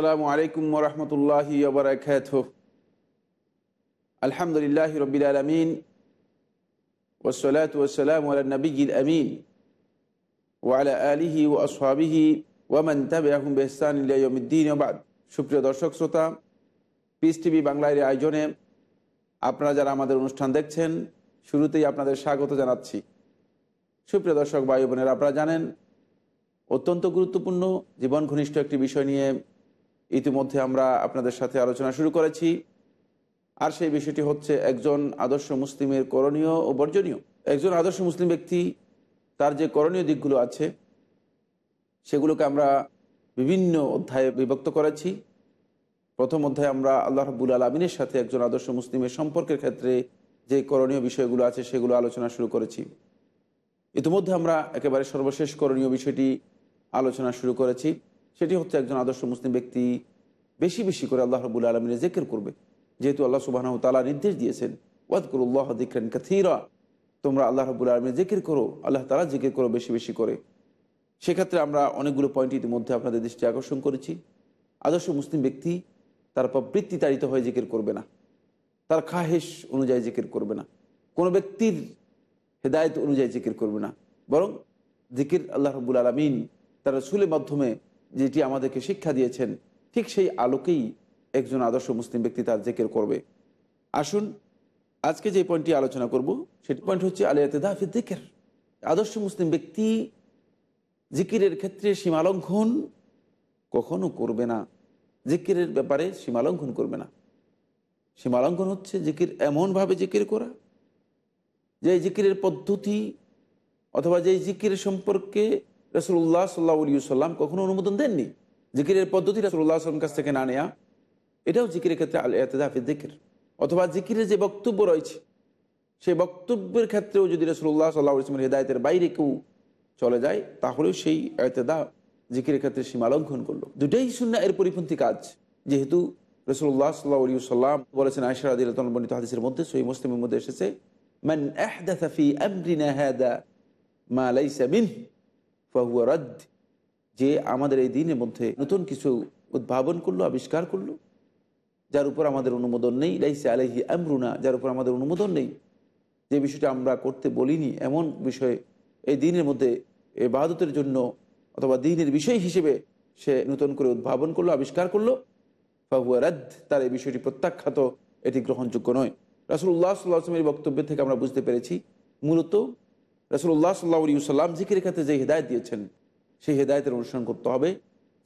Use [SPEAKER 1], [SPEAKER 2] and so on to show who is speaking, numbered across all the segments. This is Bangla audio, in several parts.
[SPEAKER 1] আসসালামু আলাইকুম ওরহমতুল্লাহি আলহামদুলিল্লাহ রবিল আলমিন ওসলাত নবীল আমিন ওয়ালা আলিহি ও আসহাবিহি ওয়ামান তাবিআহুম বিহসান ইলা ইয়াউমিদ্দিন। সুপ্রিয় দর্শক, শ্রোতা পিস টিভি বাংলার আয়োজনে আপনারা যারা আমাদের অনুষ্ঠান দেখছেন, শুরুতেই আপনাদের স্বাগত জানাচ্ছি। সুপ্রিয় দর্শক, ভাই বোনেরা, আপনারা জানেন, অত্যন্ত গুরুত্বপূর্ণ, জীবন ঘনিষ্ঠ একটি বিষয় নিয়ে ইতিমধ্যে আমরা আপনাদের সাথে আলোচনা শুরু করেছি। আর সেই বিষয়টি হচ্ছে একজন আদর্শ মুসলিমের করণীয় ও বর্জনীয়। একজন আদর্শ মুসলিম ব্যক্তি, তার যে করণীয় দিকগুলো আছে, সেগুলোকে আমরা বিভিন্ন অধ্যায়ে বিভক্ত করেছি। প্রথম অধ্যায়ে আমরা আল্লাহ রাবুল আলমিনের সাথে একজন আদর্শ মুসলিমের সম্পর্কের ক্ষেত্রে যে করণীয় বিষয়গুলো আছে, সেগুলো আলোচনা শুরু করেছি। ইতিমধ্যে আমরা একেবারে সর্বশেষ করণীয় বিষয়টি আলোচনা শুরু করেছি। সেটি হচ্ছে একজন আদর্শ মুসলিম ব্যক্তি বেশি বেশি করে আল্লাহ রবুল আলমিনের জেকের করবে। যেহেতু আল্লাহ সুবাহ তালা নির্দেশ দিয়েছেন ওয়াদকুল্লাহ দিকরেন কাথিরা তোমরা আল্লাহ রবুল আলমিনের জেকের করো, আল্লাহ তালা জেকের করো বেশি বেশি করে। সেক্ষেত্রে আমরা অনেকগুলো পয়েন্ট ইতিমধ্যে আপনাদের দৃষ্টি আকর্ষণ করেছি। আদর্শ মুসলিম ব্যক্তি তার প্রবৃত্তি তাড়িত হয়ে জিকির করবে না। তার খাহেশ অনুযায়ী জিকির করবে না। কোনো ব্যক্তির হেদায়ত অনুযায়ী জিকির করবে না। বরং জিকির আল্লাহ রবুল আলমিন তার রসুলের মাধ্যমে যেটি আমাদেরকে শিক্ষা দিয়েছেন, ঠিক সেই আলোকেই একজন আদর্শ মুসলিম ব্যক্তি তার জেকের করবে। আসুন, আজকে যে পয়েন্টটি আলোচনা করব, সেটি পয়েন্ট হচ্ছে আলিয়াতেদাফি জেকের আদর্শ মুসলিম ব্যক্তি জিকিরের ক্ষেত্রে সীমালঙ্ঘন কখনো করবে না। জিকিরের ব্যাপারে সীমালঙ্ঘন করবে না। সীমালঙ্ঘন হচ্ছে জিকির এমনভাবে জিকির করা, যে জিকিরের পদ্ধতি অথবা যে জিকির সম্পর্কে রসুল্লাহ সাল্লাহ সাল্লাম কখনো অনুমোদন দেননি। জিকিরের পদ্ধতি রসুল্লাহ আসলাম কাছ থেকে না নেয়া, এটাও জিকিরের ক্ষেত্রে আল এতেদাফি জিকির অথবা জিকিরের যে বক্তব্য রয়েছে, সেই বক্তব্যের ক্ষেত্রেও যদি রসুল্লাহ সাল্লাহ ইসলামের হেদায়তের বাইরে কেউ চলে যায়, তাহলেও সেই এতেদা জিকিরের ক্ষেত্রে সীমালঙ্ঘন করল। দুটাই শূন্য এর পরিপন্থী কাজ। যেহেতু রসুল্লাহ সাল্লাহ সাল্লাম বলেছেন আয়সা আদিল বর্ণিত হাদিসের মধ্যে সই মুসলিমের মধ্যে এসেছে, মান আহদাথা ফি আমরিনা হাদা মা লাইসা মিনহু। ফাহুয়া রদ, যে আমাদের এই দিনের মধ্যে নতুন কিছু উদ্ভাবন করল, আবিষ্কার করল, যার উপর আমাদের অনুমোদন নেই, লাইসে আলহি আমরুনা, যার উপর আমাদের অনুমোদন নেই। যে বিষয়টা আমরা করতে বলিনি, এমন বিষয়ে এই দিনের মধ্যে বাহাদতের জন্য অথবা দিনের বিষয় হিসেবে সে নতুন করে উদ্ভাবন করল, আবিষ্কার করল, ফাহুয়া রদ তার এই বিষয়টি প্রত্যাখ্যাত, এটি গ্রহণযোগ্য নয়। রাসুল্লাহ সাল্লাহ আসলামের বক্তব্য থেকে আমরা বুঝতে পেরেছি, মূলত রসুল্লাহ সাল্লাহ সাল্লাম জিকিরের ক্ষেত্রে যে হৃদায়ত দিয়েছেন, সেই হৃদায়তের অনুসরণ করতে হবে।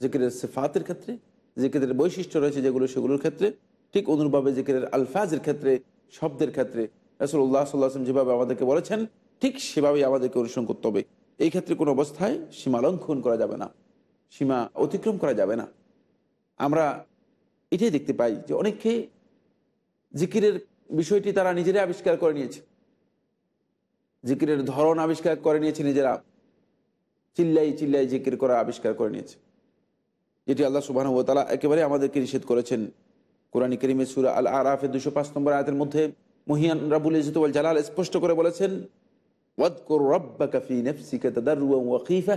[SPEAKER 1] জিকিরের সেফাতের ক্ষেত্রে, জিকিরের বৈশিষ্ট্য রয়েছে যেগুলো সেগুলোর ক্ষেত্রে, ঠিক অনুরূপভাবে জিকিরের আলফাজের ক্ষেত্রে, শব্দের ক্ষেত্রে। রসুল্লাহ সাল্লাহ আসলাম যেভাবে আমাদেরকে বলেছেন, ঠিক সেভাবেই আমাদেরকে অনুসরণ করতে হবে। এই ক্ষেত্রে কোনো অবস্থায় সীমা লঙ্ঘন করা যাবে না, সীমা অতিক্রম করা যাবে না। আমরা এটাই দেখতে পাই যে অনেকে জিকিরের বিষয়টি তারা নিজেরাই আবিষ্কার করে নিয়েছে। জিকিরের ধরন আবিষ্কার করে নিয়েছে নিজেরা। চিল্লাই চিল্লাই জিকির করা আবিষ্কার করে নিয়েছে। যেটি আল্লাহ সুবাহ তালা একেবারে আমাদেরকে নিষেধ করেছেন। কোরআনী করিমে সুরা আল আরাফের দুশো পাঁচ নম্বর আয়াতের মধ্যে মহিয়ান রাবুল ইজতুল জালাল স্পষ্ট করে বলেছেন, ওয়াদকুর রব্বাকা ফি নাফসিকা তাদাররুআন ওয়া খীফা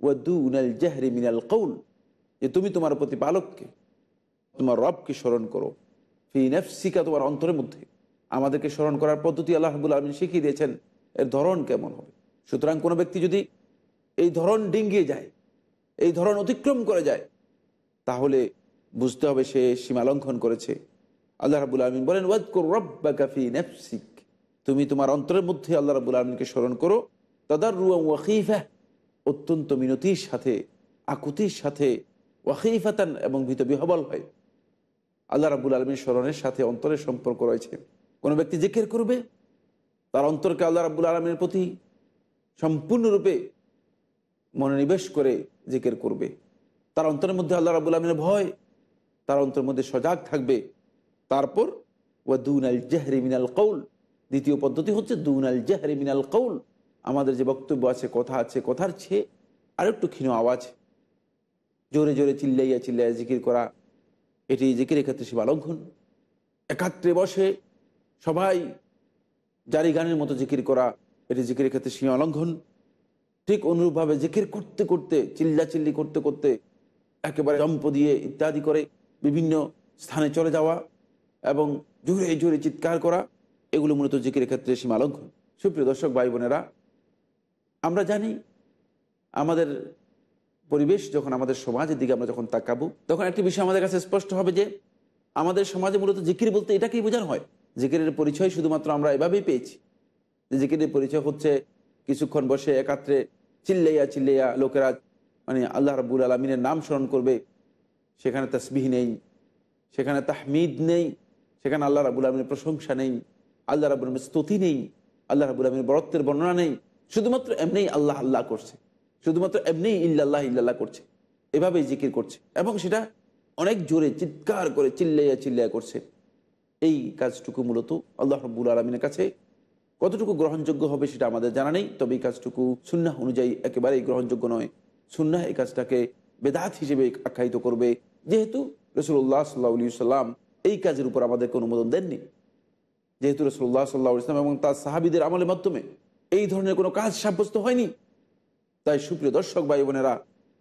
[SPEAKER 1] ওয়া দুনাল জাহরি মিনাল কওল যে তুমি তোমার প্রতিপালককে, তোমার রবকে স্মরণ করো। ফি নাফসিকা তোমার অন্তরের মধ্যে। আমাদেরকে স্মরণ করার পদ্ধতি আল্লাহ রাবুল আলমিন শিখিয়ে দিয়েছেন। এর ধরন কেমন হবে? সুতরাং কোনো ব্যক্তি যদি এই ধরন ডিঙ্গিয়ে যায়, এই ধরন অতিক্রম করে যায়, তাহলে বুঝতে হবে সে সীমালঙ্ঘন করেছে। আল্লাহ রাবুল আলমিন বলেন ওয়াদকুর রব্বা কাফি নেফসিক। তুমি তোমার অন্তরের মধ্যে আল্লাহ রাবুল আলমিনকে স্মরণ করো। তাদার রুয়া ওয়াকিফা অত্যন্ত মিনতির সাথে, আকুতির সাথে ওয়াকিফাতান এবং ভীত বিহবল হয়। আল্লাহ রাবুল আলমীর স্মরণের সাথে অন্তরের সম্পর্ক রয়েছে। কোনো ব্যক্তি জিকির করবে তার অন্তরকে আল্লাহ রাবুল আলমীর প্রতি সম্পূর্ণরূপে মনোনিবেশ করে জিকের করবে। তার অন্তরের মধ্যে আল্লাহ রাবুল আলমীর ভয়, তার অন্তরের মধ্যে সজাগ থাকবে। তারপর ওয়াদুন আল জাহরি মিনাল কৌল দ্বিতীয় পদ্ধতি হচ্ছে দুন আল জাহরি মিনাল কৌল আমাদের যে বক্তব্য আছে, কথা আছে, কথার চেয়ে আর একটু ক্ষীণ আওয়াজ। জোরে জোরে চিল্লাইয়া চিল্লাইয়া জিকির করা, এটি জিকিরের ক্ষেত্রে সীমা লঙ্ঘন একাত্রে বসে সবাই জারি গানের মতো জিকির করা, এটি জিকিরের ক্ষেত্রে সীমা লঙ্ঘন ঠিক অনুরূপভাবে জিকির করতে করতে চিল্লা চিল্লি করতে করতে একেবারে জম্প দিয়ে ইত্যাদি করে বিভিন্ন স্থানে চলে যাওয়া এবং জোরে জোরে চিৎকার করা, এগুলো মূলত জিকিরের ক্ষেত্রে সীমা লঙ্ঘন। সুপ্রিয় দর্শক, ভাই বোনেরা, আমরা জানি আমাদের পরিবেশ যখন আমাদের সমাজের দিকে আমরা যখন তাকাবো, তখন একটি বিষয় আমাদের কাছে স্পষ্ট হবে যে আমাদের সমাজে মূলত জিকির বলতে এটাকেই বোঝানো হয়। জিকিরের পরিচয় শুধুমাত্র আমরা এভাবেই পেয়েছি। যে জিকিরের পরিচয় হচ্ছে, কিছুক্ষণ বসে একাত্রে চিল্লাইয়া চিল্লাইয়া লোকেরা মানে আল্লাহ রাবুল আলমিনের নাম স্মরণ করবে। সেখানে তসবিহ নেই, সেখানে তাহমিদ নেই, সেখানে আল্লাহ রাবুল আলমীর প্রশংসা নেই, আল্লাহ রাবুল আলমীর স্তুতি নেই, আল্লাহ রাবুল আলমীর বরত্বের বর্ণনা নেই। শুধুমাত্র এমনিই আল্লাহ আল্লাহ করছে, শুধুমাত্র এমনিই ইল্লাল্লাহ ইল্লাল্লাহ করছে, এভাবেই জিকির করছে। এবং সেটা অনেক জোরে চিৎকার করে চিল্লাইয়া চিল্লাইয়া করছে। এই কাজটুকু মূলত আল্লাহ রব্বুল আলমিনের কাছে। কতটুকু গ্রহণযোগ্য হবে সেটা আমাদের জানা নেই, তবে এই কাজটুকু সুন্নাহ অনুযায়ী একেবারেই গ্রহণযোগ্য নয়। সুন্নাহ এই কাজটাকে বেদাত হিসেবে আখ্যায়িত করবে। যেহেতু রসুল্লাহ সাল্লাহ সাল্লাম এই কাজের উপর আমাদেরকে অনুমোদন দেননি। যেহেতু রসুল্লাহ সাল্লাহ ইসলাম এবং তার সাহাবিদের আমলের মাধ্যমে এই ধরনের কোনো কাজ সাব্যস্ত হয়নি। তাই সুপ্রিয় দর্শক, ভাই বোনেরা,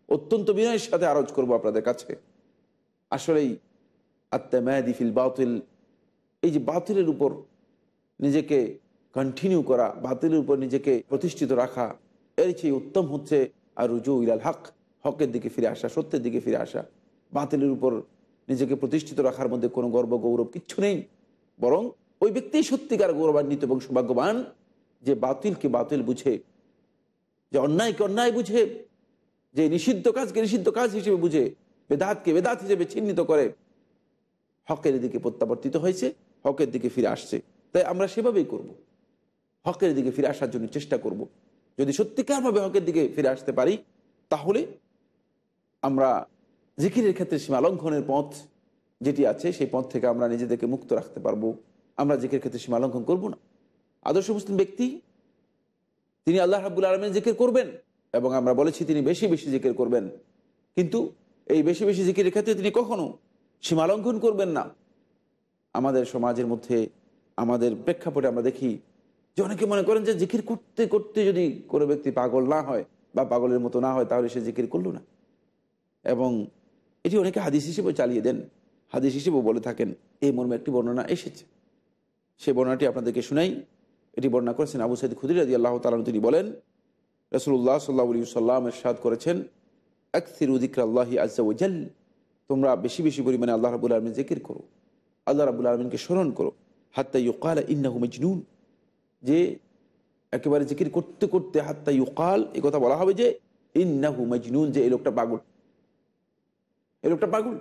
[SPEAKER 1] অত্যন্ত বিনয়ের সাথে আরজ করব আপনাদের কাছে। আসলেই আত্মাদি ফিল বাতিল এই যে বাতিলের উপর নিজেকে কন্টিনিউ করা, বাতিলের উপর নিজেকে প্রতিষ্ঠিত রাখা, এর চেয়ে উত্তম হচ্ছে আর রুজু ইলাল হক, হকের দিকে ফিরে আসা, সত্যের দিকে ফিরে আসা। বাতিলের উপর নিজেকে প্রতিষ্ঠিত রাখার মধ্যে কোনো গর্ব, গৌরব কিচ্ছু নেই। বরং ওই ব্যক্তিই সত্যিকার গৌরবান্বিত এবং সৌভাগ্যবান যে বাতিলকে বাতিল বুঝে, যে অন্যায়কে অন্যায় বুঝে, যে নিষিদ্ধ কাজকে নিষিদ্ধ কাজ হিসেবে বুঝে, বেদাতকে বেদাত হিসেবে চিহ্নিত করে হকের দিকে প্রত্যাবর্তিত হয়েছে। হকের দিকে ফিরে আসছে। তাই আমরা সেভাবেই করব। হকের দিকে ফিরে আসার জন্য চেষ্টা করব। যদি সত্যিকারভাবে হকের দিকে ফিরে আসতে পারি, তাহলে আমরা জিকিরের ক্ষেত্রে সীমা লঙ্ঘনের পথ যেটি আছে, সেই পথ থেকে আমরা নিজেদেরকে মুক্ত রাখতে পারব। আমরা জিকির ক্ষেত্রে সীমা লঙ্ঘন করব না। আদর্শ মুসলিম ব্যক্তি, তিনি আল্লাহ রাবুল আলমের জিকির করবেন এবং আমরা বলেছি তিনি বেশি বেশি জিকির করবেন। কিন্তু এই বেশি বেশি জিকিরের ক্ষেত্রে তিনি কখনো সীমালঙ্ঘন করবেন না। আমাদের সমাজের মধ্যে, আমাদের প্রেক্ষাপটে আমরা দেখি যে অনেকে মনে করেন যে জিকির করতে করতে যদি কোনো ব্যক্তি পাগল না হয় বা পাগলের মতো না হয়, তাহলে সে জিকির করল না। এবং এটি অনেকে হাদিস হিসেবে চালিয়ে দেন। হাদিস হিসেবেও বলে থাকেন, এই মর্মে একটি বর্ণনা এসেছে। সে বর্ণনাটি আপনাদেরকে শুনাই। এটি বর্ণনা করেছেন আবু সাইদ খুদির রাজি আল্লাহ তালন তিনি বলেন রসুল্লাহ সাল্লাহ আলী সাল্লাম এরশাদ করেছেন, আকসির উদিক্র আল্লাহি আজ্জাউজাল তোমরা বেশি বেশি পরিমাণে আল্লাহ রাবুল আলমিন জিকির করো। আল্লাহ রাবুল আলমিনকে স্মরণ করো। হাত্তা ইউকাল ইন্নাহু মজনুন। যে একেবারে জিকির করতে করতে হাত্তা ইউকাল, এ কথা বলা হবে যে ইন্নাহু মজনুন, যে এই লোকটা পাগল। এই লোকটা পাগল।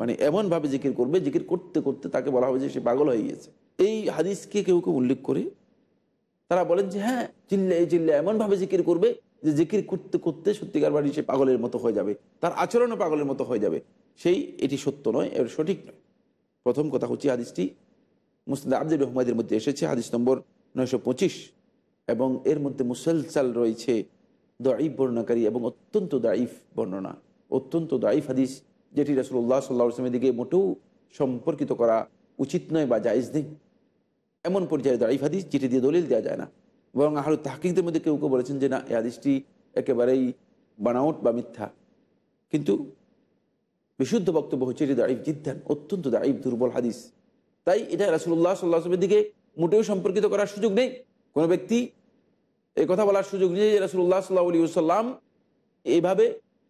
[SPEAKER 1] মানে এমনভাবে জিকির করবে, জিকির করতে করতে তাকে বলা হবে যে সে পাগল হয়ে গিয়েছে। এই হাদিসকে কেউ কেউ উল্লেখ করে তারা বলেন যে হ্যাঁ চিল্লে চিল্লে এমনভাবে জিকির করবে যে জিকির করতে করতে সত্যিকার বাড়ি সে পাগলের মতো হয়ে যাবে। তার আচরণও পাগলের মতো হয়ে যাবে। সেই, এটি সত্য নয়, এর সঠিক নয়। প্রথম কথা হচ্ছে হাদিসটি মুসলিম আব্দুল রহমাদের মধ্যে এসেছে, হাদিস নম্বর নয়শো পঁচিশ। এবং এর মধ্যে মুসলসাল রয়েছে দাইফ বর্ণনাকারী এবং অত্যন্ত দাইফ বর্ণনা। অত্যন্ত দাইফ হাদিস যেটি রসুল্লাহ সাল্লাহ আসলামের দিকে মোটেও সম্পর্কিত করা উচিত নয় বা জায়জ নেই। এমন পর্যায়ে দাঁড়িয়ে হাদিস চিঠি দিয়ে দলিল দেওয়া যায় না। বরং আহলু তাহকিকদের মধ্যে কেউ কেউ বলেছেন যে না, এই হাদিসটি একেবারেই বানাউট বা মিথ্যা। কিন্তু বিশুদ্ধ বক্তব্য হচ্ছে, এটি দাঁড়িয়ে জিদ্দান, অত্যন্ত দাঁড়িয়ে দুর্বল হাদিস। তাই এটা রাসুল্লাহ সাল্লাহ আসলামের দিকে মোটেও সম্পর্কিত করার সুযোগ নেই। কোনো ব্যক্তি এই কথা বলার সুযোগ নেই যে রাসুল্লাহ সাল্লাহ আলী সাল্লাম এইভাবে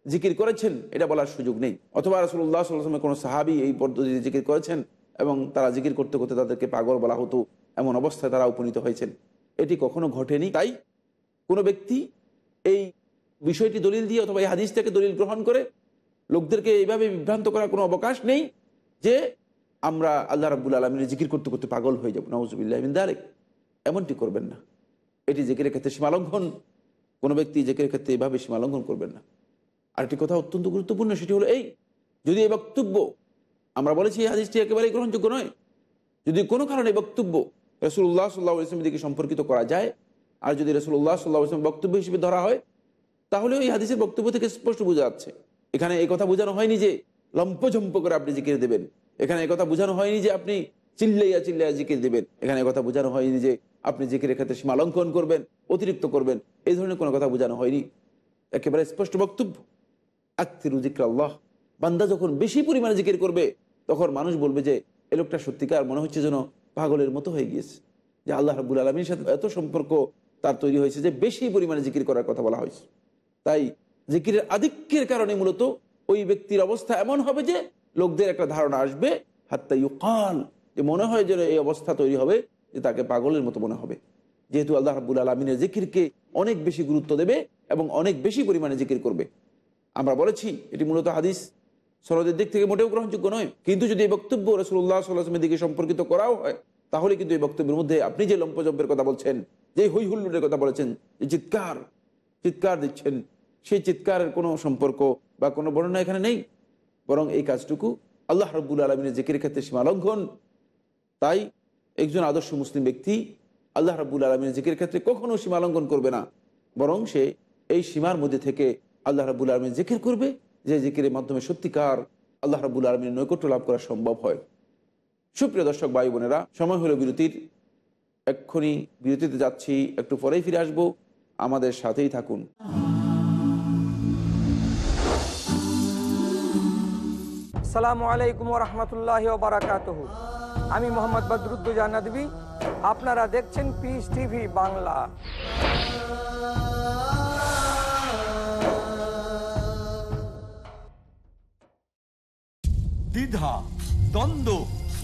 [SPEAKER 1] জিকির করেছেন, এটা বলার সুযোগ নেই। অথবা রাসুল্লাহ সাল্লাহামের কোনো সাহাবি এই পদ্ধতিতে জিকির করেছেন এবং তারা জিকির করতে করতে তাদেরকে পাগল বলা হতো, এমন অবস্থায় তারা উপনীত হয়েছেন। এটি কখনো ঘটেনি। তাই কোনো ব্যক্তি এই বিষয়টি দলিল দিয়ে অথবা এই হাদিস থেকে দলিল গ্রহণ করে লোকদেরকে এইভাবে বিভ্রান্ত করার কোনো অবকাশ নেই যে আমরা আল্লাহ রাবুল আলমিনের জিকির করতে করতে পাগল হয়ে যাব। নওয়াজবিল্লাহ দারেক এমনটি করবেন না। এটি জেকের ক্ষেত্রে সীমালঙ্ঘন। কোনো ব্যক্তি জেকের ক্ষেত্রে এইভাবে সীমালঙ্ঘন করবেন না। আরেকটি কথা অত্যন্ত গুরুত্বপূর্ণ, সেটি হলো এই, যদি এই বক্তব্য, আমরা বলেছি এই হাদিসটি একেবারেই গ্রহণযোগ্য নয়। যদি কোনো কারণে বক্তব্য রসুল্লাহ সাল্লাহ ইসলামের দিকে সম্পর্কিত করা যায়, আর যদি রসুল্লাহ সাল্লাহ ইসলাম বক্তব্য হিসেবে ধরা হয়, তাহলে ওই হাদিসের বক্তব্য থেকে স্পষ্ট বোঝা যাচ্ছে। এখানে এই কথা বোঝানো হয়নি যে লম্পঝম্প করে আপনি জিকির দেবেন। এখানে কথা বোঝানো হয়নি যে আপনি চিল্লাইয়া চিল্লাইয়া জিকির দেবেন। এখানে কথা বোঝানো হয়নি যে আপনি জিকিরের ক্ষেত্রে সীমালঙ্ঘন করবেন, অতিরিক্ত করবেন। এই ধরনের কোনো কথা বোঝানো হয়নি। একেবারে স্পষ্ট বক্তব্য। আক্তিরু জিক্র আল্লাহ বান্দা যখন বেশি পরিমাণে জিকির করবে, তখন মানুষ বলবে যে, এ লোকটা সত্যিকার, মনে হচ্ছে যেন পাগলের মতো হয়ে গিয়েছে। যে আল্লাহ রাবুল আলমীর সাথে এত সম্পর্ক তার তৈরি হয়েছে যে বেশি পরিমাণে জিকির করার কথা বলা হয়েছে। তাই জিকিরের আধিক্যের কারণে মূলত ওই ব্যক্তির অবস্থা এমন হবে যে লোকদের একটা ধারণা আসবে, হাত্তা ইউকাল, যে মনে হয় যেন এই অবস্থা তৈরি হবে, যে তাকে পাগলের মতো মনে হবে। যেহেতু আল্লাহ রাবুল আলমিনের জিকিরকে অনেক বেশি গুরুত্ব দেবে এবং অনেক বেশি পরিমাণে জিকির করবে। আমরা বলেছি, এটি মূলত হাদিস। সনদের দিক থেকে মোটেও গ্রহণযোগ্য নয়। কিন্তু যদি এই বক্তব্য রসুল্লাহ সাল্লাহামের দিকে সম্পর্কিত করাও হয়, তাহলে কিন্তু এই বক্তব্যের মধ্যে আপনি যে লম্পজম্পের কথা বলছেন, যে হই হুল্লুরের কথা বলেছেন, যে চিৎকার চিৎকার দিচ্ছেন সেই চিৎকারের কোনো সম্পর্ক বা কোনো বর্ণনা এখানে নেই। বরং এই কাজটুকু আল্লাহ রব্বুল আলমিনের জিকির ক্ষেত্রে সীমালঙ্ঘন তাই একজন আদর্শ মুসলিম ব্যক্তি আল্লাহ রাবুল আলমিনের জিকির ক্ষেত্রে কখনো সীমালঙ্ঘন করবে না। বরং সে এই সীমার মধ্যে থেকে আল্লাহ রাবুল আলমিন জিকির করবে, যে জিকিরের মাধ্যমে সত্যিকার আল্লাহ রাবুল আলমিনের নৈকট্য লাভ করা সম্ভব হয়। সুপ্রিয় দর্শক, ভাই বোনেরা, সময় হলো বিরতির। এক্ষুনি বিরতিতে যাচ্ছি, একটু পরেই ফিরে আসব। আমাদের সাথেই থাকুন।
[SPEAKER 2] সালামু আলাইকুম রহমতুল্লাহ বারাকাত আমি মোহাম্মদ বদরুদ্দুজা নদী আপনারা দেখছেন পিস টিভি বাংলা।
[SPEAKER 3] দ্বিধা, দ্বন্দ্ব,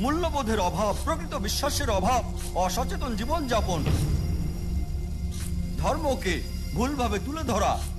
[SPEAKER 3] মূল্যবোধের অভাব, প্রকৃত বিশ্বাসের অভাব, অসচেতন জীবনযাপন। ধর্মকে ভুলভাবে তুলে ধরা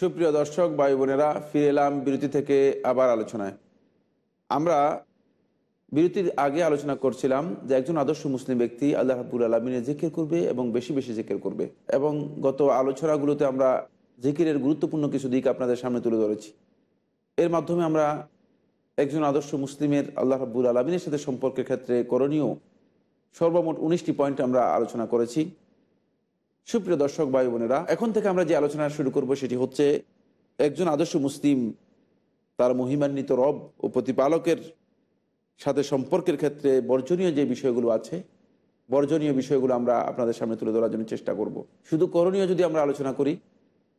[SPEAKER 1] সুপ্রিয় দর্শক, ভাই বোনেরা, ফিরে এলাম বিরতি থেকে আবার আলোচনায়। আমরা বিরতির আগে আলোচনা করছিলাম যে একজন আদর্শ মুসলিম ব্যক্তি আল্লাহ রাবুল আলমিনের জিকির করবে এবং বেশি বেশি জিকির করবে। এবং গত আলোচনাগুলোতে আমরা জিকিরের গুরুত্বপূর্ণ কিছু দিক আপনাদের সামনে তুলে ধরেছি। এর মাধ্যমে আমরা একজন আদর্শ মুসলিমের আল্লাহ রাবুল আলমিনের সাথে সম্পর্কের ক্ষেত্রে করণীয় সর্বমোট উনিশটি পয়েন্ট আমরা আলোচনা করেছি। সুপ্রিয় দর্শক ভাই বোনেরা, এখন থেকে আমরা যে আলোচনা শুরু করব সেটি হচ্ছে একজন আদর্শ মুসলিম, তার মহিমান্বিত রব ও প্রতিপালকের সাথে সম্পর্কের ক্ষেত্রে বর্জনীয় যে বিষয়গুলো আছে, বর্জনীয় বিষয়গুলো আমরা আপনাদের সামনে তুলে ধরার জন্য চেষ্টা করব। শুধু করণীয় যদি আমরা আলোচনা করি,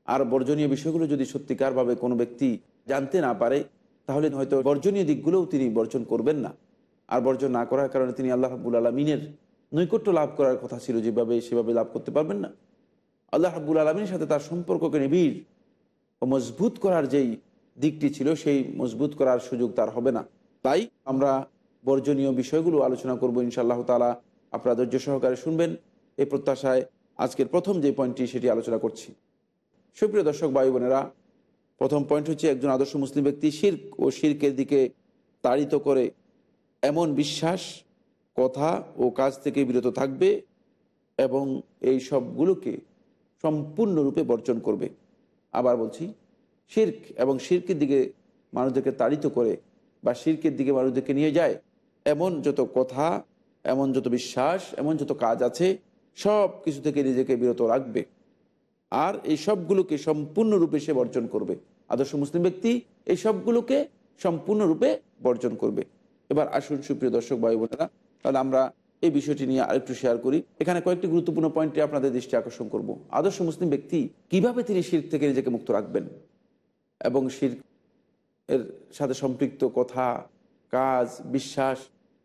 [SPEAKER 1] আর বর্জনীয় বিষয়গুলো যদি সত্যিকারভাবে কোনো ব্যক্তি জানতে না পারে, তাহলে হয়তো বর্জনীয় দিকগুলোও তিনি বর্জন করবেন না আর বর্জন না করার কারণে তিনি আল্লাহ রাবুল আলমিনের নৈকট্য লাভ করার কথা ছিল, যেভাবে সেভাবে লাভ করতে পারবেন না। আল্লাহ রাবুল আলমীর সাথে তার সম্পর্ককে নিবিড় ও মজবুত করার যেই দিকটি ছিল, সেই মজবুত করার সুযোগ তার হবে না। তাই আমরা বর্জনীয় বিষয়গুলো আলোচনা করব ইনশাআল্লাহ তালা আপনারা ধৈর্য সহকারে শুনবেন। এই প্রত্যাশায় আজকের প্রথম যে পয়েন্টটি, সেটি আলোচনা করছি। সুপ্রিয় দর্শক, ভাই বোনেরা, প্রথম পয়েন্ট হচ্ছে একজন আদর্শ মুসলিম ব্যক্তি শির্ক ও শির্কের দিকে তাড়িত করে এমন বিশ্বাস কথা ও কাজ থেকে বিরত থাকবে এবং এই সবগুলোকে সম্পূর্ণরূপে বর্জন করবে। আবার বলছি, শির্ক এবং শির্কের দিকে মানুষদেরকে তাড়িত করে বা শির্কের দিকে মানুষদেরকে নিয়ে যায়, এমন যত কথা, এমন যত বিশ্বাস, এমন যত কাজ আছে সব কিছু থেকে নিজেকে বিরত রাখবে। আর এই সবগুলোকে সম্পূর্ণরূপে সে বর্জন করবে। আদর্শ মুসলিম ব্যক্তি এই সবগুলোকে সম্পূর্ণরূপে বর্জন করবে। এবার আসুন সুপ্রিয় দর্শক ভাই বোনেরা তাহলে আমরা এই বিষয়টি নিয়ে আরেকটু শেয়ার করি। এখানে কয়েকটি গুরুত্বপূর্ণ পয়েন্টে আপনাদের দৃষ্টি আকর্ষণ করব। আদর্শ মুসলিম ব্যক্তি কীভাবে তিনি শির থেকে নিজেকে মুক্ত রাখবেন? এবং শির এর সাথে সম্পৃক্ত কথা, কাজ, বিশ্বাস,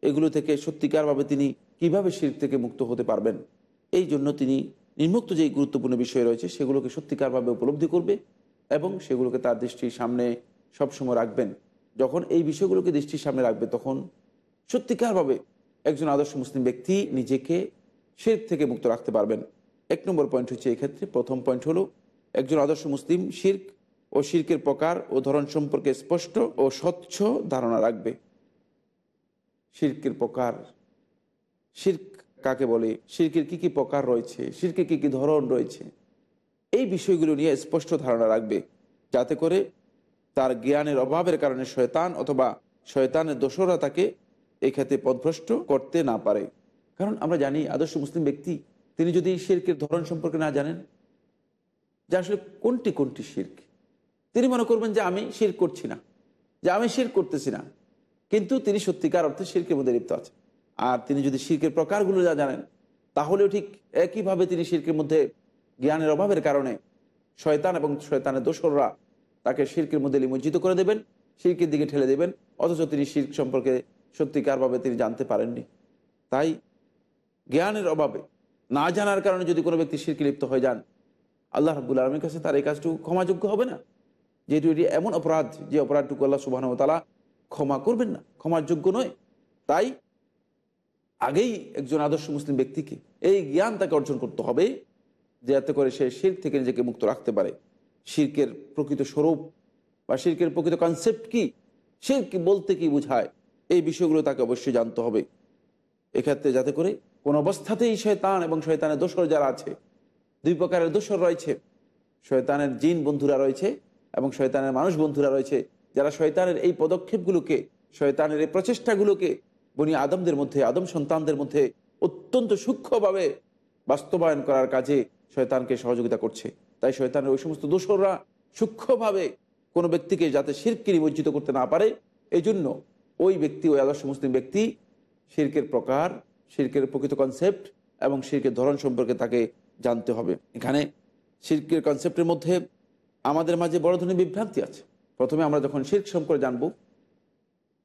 [SPEAKER 1] এগুলো থেকে সত্যিকারভাবে তিনি কীভাবে শির থেকে মুক্ত হতে পারবেন? এই জন্য তিনি নির্মুক্ত যেই গুরুত্বপূর্ণ বিষয় রয়েছে, সেগুলোকে সত্যিকারভাবে উপলব্ধি করবে এবং সেগুলোকে তার দৃষ্টির সামনে সবসময় রাখবেন। যখন এই বিষয়গুলোকে দৃষ্টির সামনে রাখবে, তখন সত্যিকারভাবে একজন আদর্শ মুসলিম ব্যক্তি নিজেকে শির থেকে মুক্ত রাখতে পারবেন। এক নম্বর পয়েন্ট হচ্ছে এক্ষেত্রে প্রথম পয়েন্ট হলো একজন আদর্শ মুসলিম শির্ক ও শির্কের প্রকার ও ধরন সম্পর্কে স্পষ্ট ও স্বচ্ছ ধারণা রাখবে। শির্কের প্রকার, শির্ক কাকে বলে? শির্কের কি কি প্রকার রয়েছে? শির্কের কি কি ধরন রয়েছে? এই বিষয়গুলো নিয়ে স্পষ্ট ধারণা রাখবে যাতে করে তার জ্ঞানের অভাবের কারণে শয়তান অথবা শয়তানের দোষরা তাকে এই ক্ষেত্রে পদভ্রষ্ট করতে না পারে। কারণ আমরা জানি আদর্শ মুসলিম ব্যক্তি, তিনি যদি শির্কের ধরন সম্পর্কে না জানেন, যে আসলে কোনটি কোনটি শির্ক? তিনি মনে করবেন যে আমি শির করছি না, যে আমি শির করতেছি না। কিন্তু তিনি সত্যিকার অর্থে শির্কের মধ্যে লিপ্ত আছে আর তিনি যদি শির্কের প্রকারগুলো যা জানেন, তাহলেও ঠিক একইভাবে তিনি শির্কের মধ্যে জ্ঞানের অভাবের কারণে শয়তান এবং শয়তানের দোসররা তাকে শির্কের মধ্যে লিমজ্জিত করে দেবেন, শির্কের দিকে ঠেলে দেবেন, অথচ তিনি শির্ক সম্পর্কে সত্যিকারভাবে তিনি জানতে পারেননি। তাই জ্ঞানের অভাবে না জানার কারণে যদি কোনো ব্যক্তি শিরকে লিপ্ত হয়ে যান, আল্লাহ রাবুল আলমীর কাছে তার এই কাজটুকু ক্ষমাযোগ্য হবে না। যেহেতু এটি এমন অপরাধ, যে অপরাধটুকু আল্লাহ সুবাহতালা ক্ষমা করবেন না, ক্ষমার যোগ্য নয়। তাই আগেই একজন আদর্শ মুসলিম ব্যক্তিকে এই জ্ঞান তাকে অর্জন করতে হবে যাতে করে সে শির থেকে নিজেকে মুক্ত রাখতে পারে। শির্কের প্রকৃত স্বরূপ বা শির্কের প্রকৃত কনসেপ্ট কি? শির্ক বলতে কি বোঝায়? এই বিষয়গুলো তাকে অবশ্যই জানতে হবে। এক্ষেত্রে যাতে করে কোন অবস্থাতেই শয়তান এবং শয়তানের দোসর যারা আছে, দুই প্রকারের দোসর রয়েছে। শয়তানের জিন বন্ধুরা রয়েছে এবং শয়তানের মানুষ বন্ধুরা রয়েছে, যারা শয়তানের এই পদক্ষেপগুলোকে, শয়তানের এই প্রচেষ্টাগুলোকে বনি আদমদের মধ্যে, আদম সন্তানদের মধ্যে অত্যন্ত সূক্ষ্মভাবে বাস্তবায়ন করার কাজে শয়তানকে সহযোগিতা করছে। তাই শয়তানের ওই সমস্ত দোসররা সূক্ষ্মভাবে কোনো ব্যক্তিকে যাতে শিরকে নিমজ্জিত করতে না পারে এই জন্য ওই ব্যক্তি, ওই আদর্শ মুসলিম ব্যক্তি শির্কের প্রকার, শির্কের প্রকৃত কনসেপ্ট এবং শির্কের ধরন সম্পর্কে তাকে জানতে হবে। এখানে শির্কের কনসেপ্টের মধ্যে আমাদের মাঝে বড় ধরনের বিভ্রান্তি আছে। প্রথমে আমরা যখন শির্ক সম্পর্কে জানব,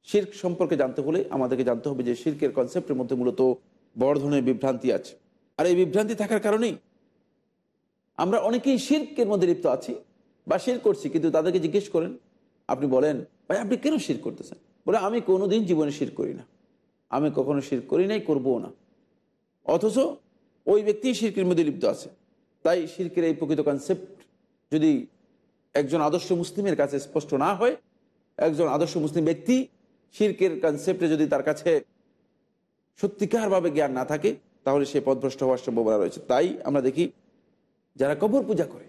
[SPEAKER 1] শির্ক সম্পর্কে জানতে হলে আমাদেরকে জানতে হবে যে শির্কের কনসেপ্টের মধ্যে মূলত বড় ধরনের বিভ্রান্তি আছে। আর এই বিভ্রান্তি থাকার কারণেই আমরা অনেকেই শির্কের মধ্যে লিপ্ত আছি বা শির করছি, কিন্তু তাদেরকে জিজ্ঞেস করেন, আপনি বলেন, ভাই, আপনি কেন শির করতেছেন? বলে, আমি কোনোদিন জীবনে শির করি না। আমি কখনো শির করি নাই করব না। অথচ ওই ব্যক্তি শির্কের মধ্যে লিপ্ত আছে। তাই শির্কের এই প্রকৃত কনসেপ্ট যদি একজন আদর্শ মুসলিমের কাছে স্পষ্ট না হয়, একজন আদর্শ মুসলিম ব্যক্তি শির্কের কনসেপ্টে যদি তার কাছে সত্যিকারভাবে জ্ঞান না থাকে, তাহলে সে পদভ্রষ্ট হওয়ার সম্ভাবনা রয়েছে। তাই আমরা দেখি, যারা কবর পূজা করে,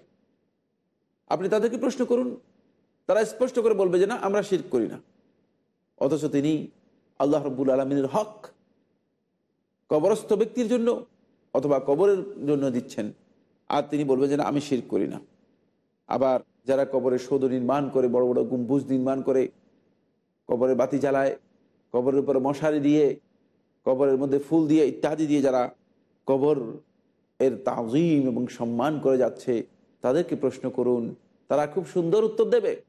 [SPEAKER 1] আপনি তাদেরকে প্রশ্ন করুন। তারা স্পষ্ট করে বলবে যে, না, আমরা শির করি না। অথচ তিনি আল্লাহ রব্বুল আলমিনের হক কবরস্থ ব্যক্তির জন্য অথবা কবরের জন্য দিচ্ছেন। আর তিনি বলবেন যে আমি শির করি না। আবার যারা কবরের সৌধ নির্মাণ করে, বড় বড় গুম্বুজ নির্মাণ করে, কবরের বাতি জ্বালায়, কবরের উপরে মশারি দিয়ে, কবরের মধ্যে ফুল দিয়ে, ইত্যাদি দিয়ে যারা কবর এর তাজিম এবং সম্মান করে যাচ্ছে, তাদেরকে প্রশ্ন করুন, তারা খুব সুন্দর উত্তর দেবে।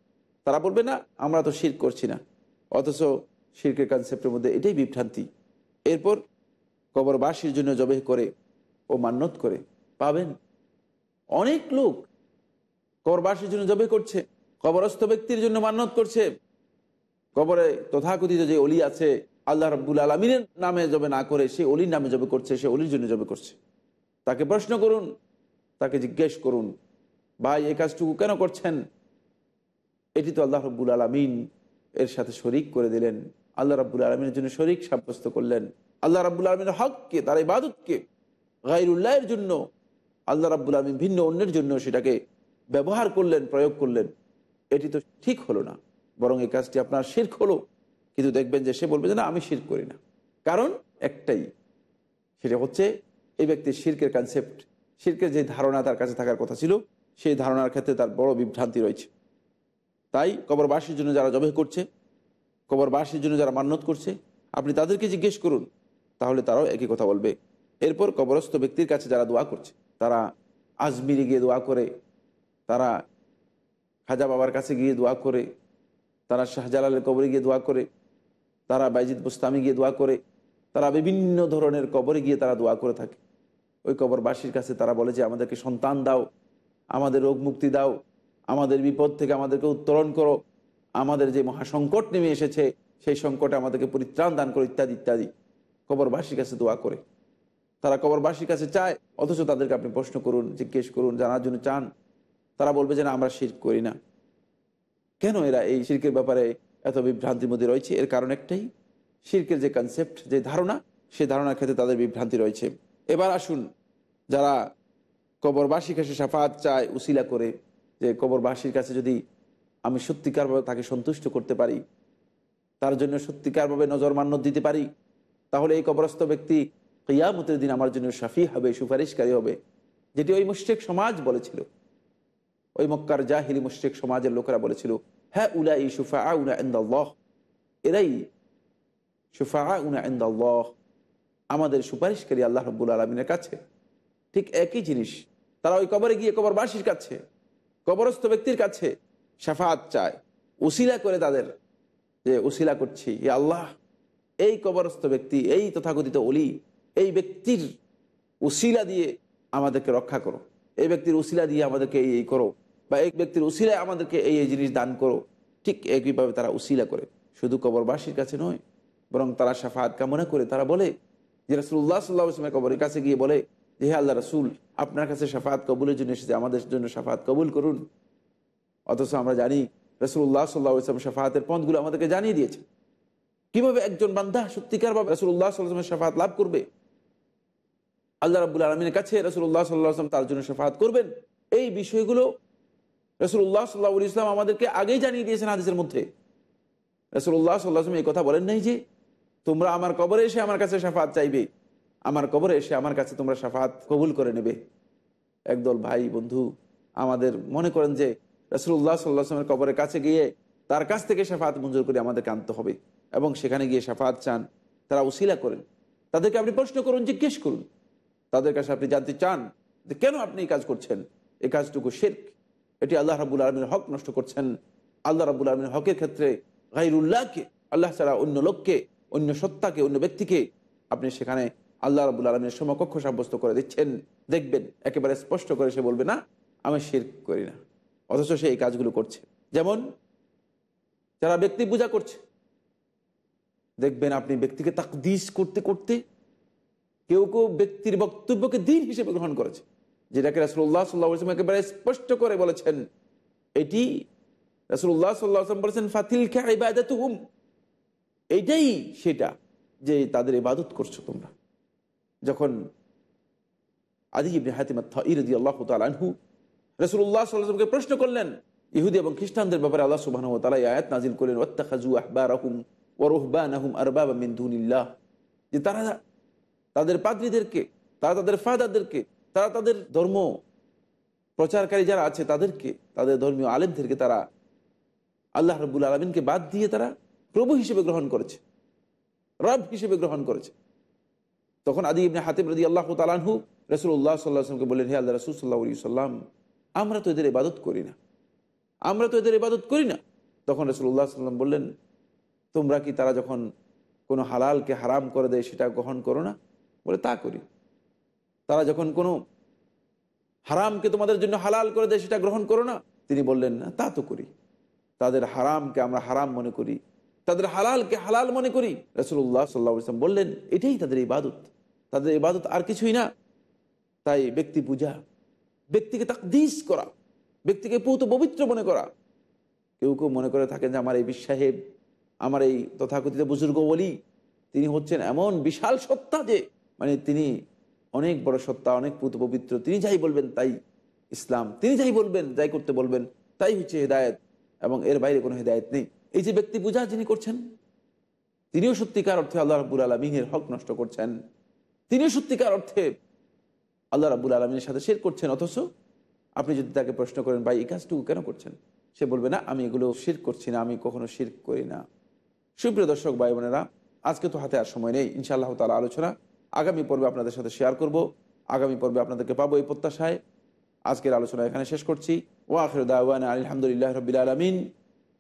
[SPEAKER 1] তারা বলবে, না, আমরা তো শির করছি না। অথচ শির্কের কনসেপ্টের মধ্যে এটাই বিভ্রান্তি। এরপর কবরবাসীর জন্য জবে করে ও মান্যত করে পাবেন। অনেক লোক কবরবাসীর জন্য জবে করছে, কবরস্থ ব্যক্তির জন্য মান্যত করছে। কবরে তথাকথিত যে অলি আছে, আল্লাহ রব্বুল আলমিনের নামে জবে না করে সে অলির নামে জবে করছে, সে অলির জন্য জবে করছে। তাকে প্রশ্ন করুন, তাকে জিজ্ঞেস করুন, ভাই এই কাজটুকু কেন করছেন? এটি তো আল্লাহ রব্বুল আলমিন এর সাথে শরিক করে দিলেন। আল্লাহ রাব্বুল আলমিনের জন্য শরিক সাব্যস্ত করলেন। আল্লাহ রাব্বুল আলমিনের হককে, তার ইবাদতকে গাইরুল্লাহের জন্য, আল্লাহ রাব্বুল আলমিন ভিন্ন অন্যের জন্য সেটাকে ব্যবহার করলেন, প্রয়োগ করলেন। এটি তো ঠিক হলো না, বরং এই কাজটি আপনার শির্ক হলো। কিন্তু দেখবেন যে সে বলবে যে, না, আমি শির করি না। কারণ একটাই, সেটা হচ্ছে এই ব্যক্তির শির্কের কনসেপ্ট শির্কের যে ধারণা তার কাছে থাকার কথা ছিল, সেই ধারণার ক্ষেত্রে তার বড় বিভ্রান্তি রয়েছে। তাই কবরবাসীর জন্য যারা জবে করছে, কবরবাসীর জন্য যারা মান্যত করছে, আপনি তাদেরকে জিজ্ঞেস করুন, তাহলে তারাও একই কথা বলবে। এরপর কবরস্থ ব্যক্তির কাছে যারা দোয়া করছে, তারা আজমিরে গিয়ে দোয়া করে, তারা খাজা বাবার কাছে গিয়ে দোয়া করে, তারা শাহজালালের কবরে গিয়ে দোয়া করে, তারা বাইজিদ বুস্তামি গিয়ে দোয়া করে, তারা বিভিন্ন ধরনের কবরে গিয়ে তারা দোয়া করে থাকে। ওই কবরবাসীর কাছে তারা বলে যে, আমাদেরকে সন্তান দাও, আমাদের রোগ মুক্তি দাও আমাদের বিপদ থেকে আমাদেরকে উত্তরণ করো। আমাদের যে মহাসংকট নেমে এসেছে, সেই সংকটে আমাদেরকে পরিত্রাণ দান করো ইত্যাদি ইত্যাদি। কবরবাসীর কাছে দোয়া করে। তারা কবরবাসীর কাছে চায়, অথচ তাদেরকে আপনি প্রশ্ন করুন, জিজ্ঞেস করুন, জানার জন্য চান। তারা বলবে যে, না, আমরা শির করি না। কেন এরা এই শির্কের ব্যাপারে এত বিভ্রান্তির মধ্যে রয়েছে? এর কারণ একটাই, শির্কের যে কনসেপ্ট যে ধারণা, সেই ধারণার ক্ষেত্রে তাদের বিভ্রান্তি রয়েছে। এবার আসুন, যারা কবরবাসীর কাছে সাফাত চায়, উসিলা করে যে কবরবাসীর কাছে যদি আমি সত্যিকারভাবে তাকে সন্তুষ্ট করতে পারি, তার জন্য সত্যিকারভাবে নজর মান্য দিতে পারি, তাহলে এই কবরস্থ ব্যক্তি কিয়ামতের দিন আমার জন্য সাফি হবে, সুপারিশকারী হবে। যেটি ওই মুশ্রিক সমাজ বলেছিল। ওই মক্কার জাহিলি মুশ্রিক সমাজের লোকেরা বলেছিল হ্যাঁ উলা ই সুফা উনা ইন্দাল্লাহ। এরাই সুফা উনা ইন্দাল্লাহ, আমাদের সুপারিশকারী আল্লাহ রব্বুল আলমিনের কাছে। ঠিক একই জিনিস, তারা ওই কবরে গিয়ে কবরবাসীর কাছে কবরস্থ ব্যক্তির কাছে সাফাত চায়, উসিলা করে তাদের যে উসিলা করছি। এ আল্লাহ, এই কবরস্থ ব্যক্তি, এই তথাকথিত অলি এই ব্যক্তির উসিলা দিয়ে আমাদেরকে রক্ষা করো। এই ব্যক্তির উসিলা দিয়ে আমাদেরকে এই এই করো বা এই ব্যক্তির উসিলায় আমাদেরকে এই এই জিনিস দান করো। ঠিক একইভাবে তারা উসিলা করে। শুধু কবরবাসীর কাছে নয়, বরং তারা সাফাত কামনা করে তারা বলে যে রসুল্লাহ সাল্লাহ আসলামের কবরের কাছে গিয়ে বলে যে হে আল্লাহ রসুল, আপনার কাছে সাফাত কবুলের জন্য এসেছে, আমাদের জন্য সাফাত কবুল করুন। অথচ আমরা জানি রসুল্লাহ সাল্লাহ ইসলাম সাফাতের পথগুলো আমাদেরকে জানিয়ে দিয়েছে। কীভাবে একজন বান্ধা সত্যিকারভাবে রসুল্লাহ সাল্লামের সাফাত লাভ করবে? আল্লাহ রাবুল আলমীর কাছে রসুল্লাহ সাল্লাহ আসলাম তার জন্য সাফাত করবেন। এই বিষয়গুলো রসুল্লাহ সাল্লাহ ইসলাম আমাদেরকে আগেই জানিয়ে দিয়েছেন হাদিসের মধ্যে। রসুল্লাহ সাল্লাহ আসলাম এই কথা বলেন নাই যে, তোমরা আমার কবরে এসে আমার কাছে সাফাত চাইবে। আমার কবরে এসে আমার কাছে তোমরা সাফাত কবুল করে নেবে। একদল ভাই, বন্ধু, আমাদের মনে করেন যে রসুল্লাহ সাল্লাহামের কবরের কাছে গিয়ে তার কাছ থেকে সাফাত মঞ্জুর করে আমাদেরকে আনতে হবে এবং সেখানে গিয়ে সাফাত চান, তারা উশিলা করেন। তাদেরকে আপনি প্রশ্ন করুন, জিজ্ঞেস করুন। তাদের কাছে আপনি জানতে চান যে কেন আপনি এই কাজ করছেন? এই কাজটুকু শেরক। এটি আল্লাহ রাবুল আলমীর হক নষ্ট করছেন। আল্লাহ রাবুল আলমীর হকের ক্ষেত্রে গাইরুল্লাহকে আল্লাহ ছাড়া অন্য লোককে, অন্য সত্তাকে, অন্য ব্যক্তিকে আপনি সেখানে আল্লাহ রাবুল আলমীর সমকক্ষ সাব্যস্ত করে দিচ্ছেন। দেখবেন, একেবারে স্পষ্ট করে সে বলবে, না, আমি শির করি না। অথচ সে এই কাজগুলো করছে। যেমন, যারা ব্যক্তি পূজা করছে, দেখবেন আপনি ব্যক্তিকে তাকদিস করতে করতে কেউ কেউ ব্যক্তির বক্তব্যকে দিন হিসেবে গ্রহণ করেছে, যেটাকে রাসুল্লাহ সাল্লাহ একেবারে স্পষ্ট করে বলেছেন। এটি রাসুল্লাহ সাল্লাহ বলেছেন ফাতিল হুম এইটাই সেটা যে তাদের ইবাদত করছ তোমরা। যখন আদি ইবনে হাতিমা ইরদি আল্লাহ তালহু রসুল্লাহ সাল্লামকে প্রশ্ন করলেন, ইহুদি এবং খ্রিস্টানদের ব্যাপারে আল্লাহ সুবাহ তালা আয়াত নাজিল করলেন ওত্তাখাজু আহবা রহুম আরবাব মিন্দুনিল্লাহ যে তারা তাদের পাদ্রীদেরকে, তারা তাদের ফাদারদেরকে, তারা তাদের ধর্ম প্রচারকারী যারা আছে তাদেরকে, তাদের ধর্মীয় আলেমদেরকে তারা আল্লাহ রবুল আলমিনকে বাদ দিয়ে তারা প্রভু হিসেবে গ্রহণ করেছে, রব হিসেবে গ্রহণ করেছে। তখন আদি ইবনে হাতিব রদি আল্লাহ তালানহু রসুল্লাহ সাল্লাহামকে বললেন, হে আল্লাহ রসুল সাল্লাহ সাল্লাম আমরা তো এদের ইবাদত করি না। আমরা তো এদের ইবাদত করি না। তখন রসুল্লাহ সাল্লাম বললেন, তোমরা কি তারা যখন কোনো হালালকে হারাম করে দেয় সেটা গ্রহণ করো না? বলে, তা করি। তারা যখন কোনো হারামকে তোমাদের জন্য হালাল করে দেয় সেটা গ্রহণ করো না? তিনি বললেন, না, তা তো করি। তাদের হারামকে আমরা হারাম মনে করি। তাদের হালালকে হালাল মনে করি। রসুল্লাহ সাল্লা ইসলাম বললেন, এটাই তাদের ইবাদত। তাদের ইবাদত আর কিছুই না। তাই ব্যক্তি পূজা, ব্যক্তিকে তাকদিস করা, ব্যক্তিকে পৌত পবিত্র মনে করা। কেউ কেউ মনে করে থাকেন যে, আমার এই বিশ্বাহেব আমার এই তথাকথিত বুজুর্গ বলি তিনি হচ্ছেন এমন বিশাল সত্তা যে মানে তিনি অনেক বড় সত্তা, অনেক পুত পবিত্র, তিনি যাই বলবেন তাই ইসলাম, তিনি যাই বলবেন, যাই করতে বলবেন, তাই হচ্ছে হেদায়ত এবং এর বাইরে কোনো হেদায়ত নেই। এই যে ব্যক্তি পূজা যিনি করছেন, তিনিও সত্যিকার অর্থে আল্লাহ রাবুল আলমিনের হক নষ্ট করছেন। তিনিও সত্যিকার অর্থে আল্লাহ রাবুল আলমিনের সাথে শের করছেন, অথচ আপনি যদি তাকে প্রশ্ন করেন, ভাই, এই কাজটুকু কেন করছেন? সে বলবে, না, আমি এগুলো শির করছি না, আমি কখনো শির করি না। সুপ্রিয় দর্শক, ভাই বোনেরা, আজকে তো হাতে আর সময় নেই। ইনশাআল্লাহ তালা আলোচনা আগামী পর্বে আপনাদের সাথে শেয়ার করব। আগামী পর্বে আপনাদেরকে পাবো এই প্রত্যাশায়। আজকের আলোচনা এখানে শেষ করছি। ও আখির দাওয়ান আলহামদুলিল্লাহ রবিল আলমিন।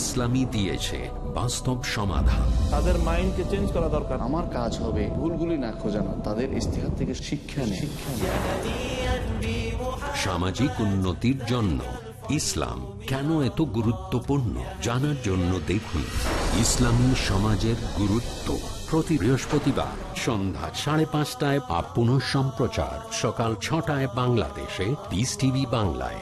[SPEAKER 4] ইসলামী দিয়েছে বাস্তব সমাধান।
[SPEAKER 5] তাদের মাইন্ডকে চেঞ্জ করা দরকার।
[SPEAKER 6] আমার কাজ হবে ভুলগুলি না খোঁজানো তাদের ইস্তেহার থেকে শিক্ষা শিক্ষা
[SPEAKER 4] সামাজিক উন্নতির জন্য ইসলাম কেন এত গুরুত্বপূর্ণ জানার জন্য দেখুন। ইসলামী সমাজের গুরুত্ব প্রতি বৃহস্পতিবার সন্ধ্যা সাড়ে পাঁচটায় বা পুনঃ সম্প্রচার সকাল ছটায় বাংলাদেশে পিস টিভি বাংলায়।